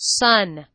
sun.